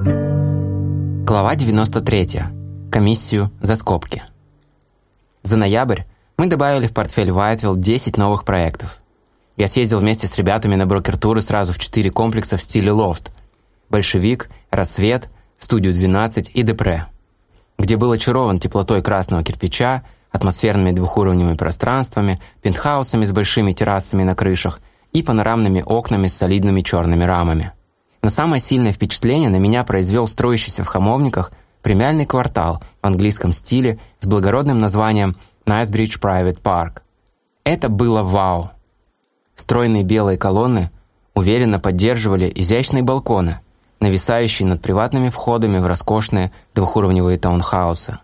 Глава 93. Комиссию за скобки. За ноябрь мы добавили в портфель Whiteville 10 новых проектов. Я съездил вместе с ребятами на брокер-туры сразу в 4 комплекса в стиле лофт. «Большевик», «Рассвет», «Студию 12» и «Депре», где был очарован теплотой красного кирпича, атмосферными двухуровневыми пространствами, пентхаусами с большими террасами на крышах и панорамными окнами с солидными черными рамами. Но самое сильное впечатление на меня произвел строящийся в Хамовниках премиальный квартал в английском стиле с благородным названием Nicebridge Private Park. Это было вау! Стройные белые колонны уверенно поддерживали изящные балконы, нависающие над приватными входами в роскошные двухуровневые таунхаусы.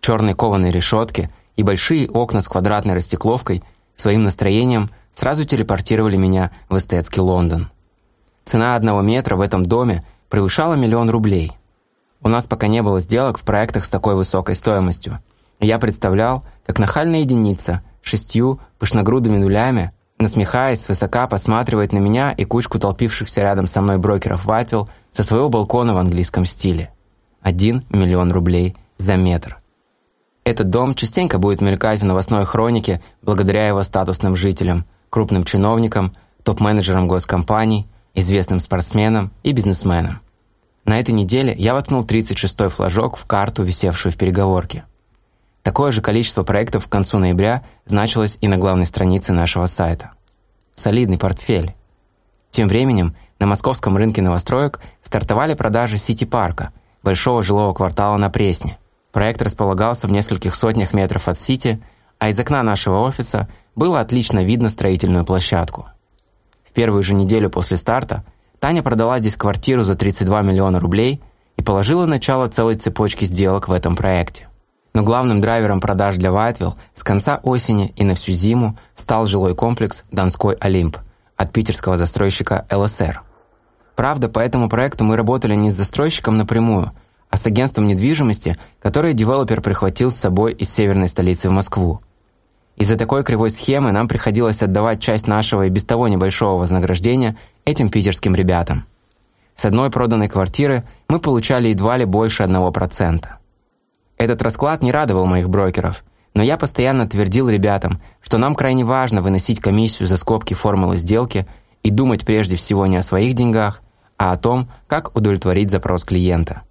Черные кованые решетки и большие окна с квадратной растекловкой своим настроением сразу телепортировали меня в эстетский Лондон. Цена одного метра в этом доме превышала миллион рублей. У нас пока не было сделок в проектах с такой высокой стоимостью. я представлял, как нахальная единица шестью пышногрудыми нулями, насмехаясь, свысока посматривает на меня и кучку толпившихся рядом со мной брокеров Вайтвилл со своего балкона в английском стиле. Один миллион рублей за метр. Этот дом частенько будет мелькать в новостной хронике благодаря его статусным жителям, крупным чиновникам, топ-менеджерам госкомпаний – известным спортсменом и бизнесменом. На этой неделе я воткнул 36-й флажок в карту, висевшую в переговорке. Такое же количество проектов к концу ноября значилось и на главной странице нашего сайта. Солидный портфель. Тем временем на московском рынке новостроек стартовали продажи Сити-парка, большого жилого квартала на Пресне. Проект располагался в нескольких сотнях метров от Сити, а из окна нашего офиса было отлично видно строительную площадку – в первую же неделю после старта Таня продала здесь квартиру за 32 миллиона рублей и положила начало целой цепочки сделок в этом проекте. Но главным драйвером продаж для Вайтвилл с конца осени и на всю зиму стал жилой комплекс «Донской Олимп» от питерского застройщика ЛСР. Правда, по этому проекту мы работали не с застройщиком напрямую, а с агентством недвижимости, которое девелопер прихватил с собой из северной столицы в Москву. Из-за такой кривой схемы нам приходилось отдавать часть нашего и без того небольшого вознаграждения этим питерским ребятам. С одной проданной квартиры мы получали едва ли больше 1%. Этот расклад не радовал моих брокеров, но я постоянно твердил ребятам, что нам крайне важно выносить комиссию за скобки формулы сделки и думать прежде всего не о своих деньгах, а о том, как удовлетворить запрос клиента.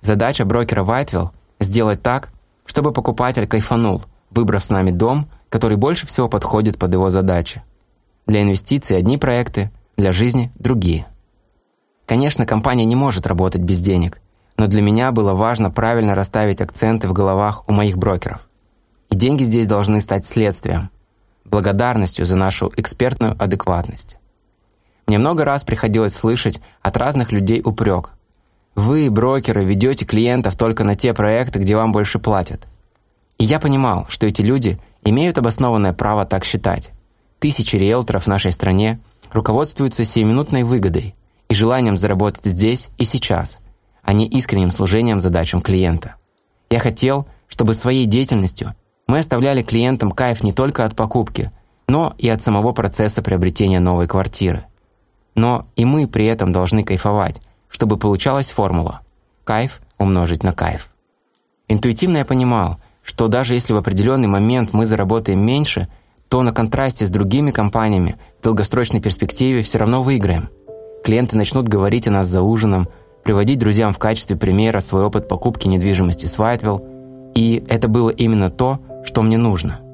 Задача брокера Whiteville – сделать так, чтобы покупатель кайфанул – выбрав с нами дом, который больше всего подходит под его задачи. Для инвестиций одни проекты, для жизни другие. Конечно, компания не может работать без денег, но для меня было важно правильно расставить акценты в головах у моих брокеров. И деньги здесь должны стать следствием, благодарностью за нашу экспертную адекватность. Мне много раз приходилось слышать от разных людей упрек. Вы, брокеры, ведете клиентов только на те проекты, где вам больше платят. И я понимал, что эти люди имеют обоснованное право так считать. Тысячи риэлторов в нашей стране руководствуются сиюминутной выгодой и желанием заработать здесь и сейчас, а не искренним служением задачам клиента. Я хотел, чтобы своей деятельностью мы оставляли клиентам кайф не только от покупки, но и от самого процесса приобретения новой квартиры. Но и мы при этом должны кайфовать, чтобы получалась формула «кайф умножить на кайф». Интуитивно я понимал – что даже если в определенный момент мы заработаем меньше, то на контрасте с другими компаниями в долгосрочной перспективе все равно выиграем. Клиенты начнут говорить о нас за ужином, приводить друзьям в качестве примера свой опыт покупки недвижимости с Whiteville, и это было именно то, что мне нужно –